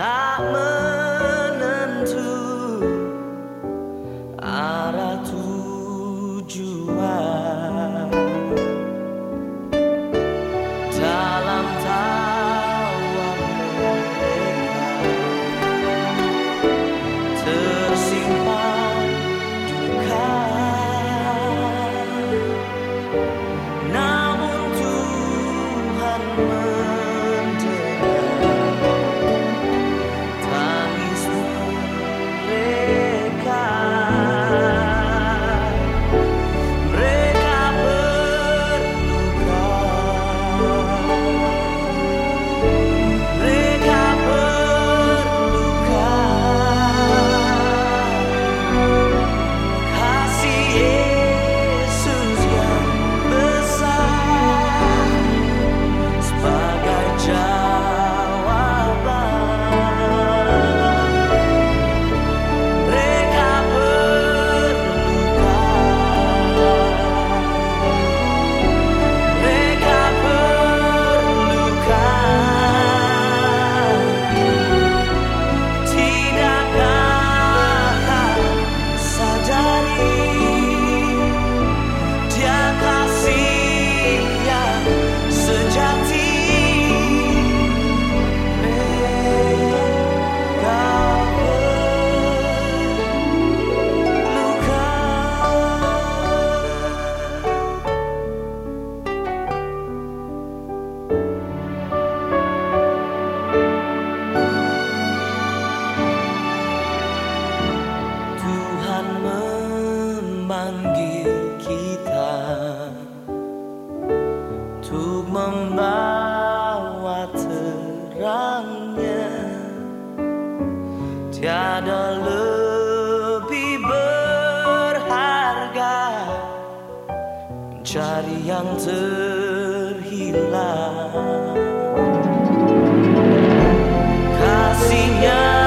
tak Tuhan memanggil kita Untuk membawa terangnya. Tiada lebih berharga Mencari yang terhilang. Kasihnya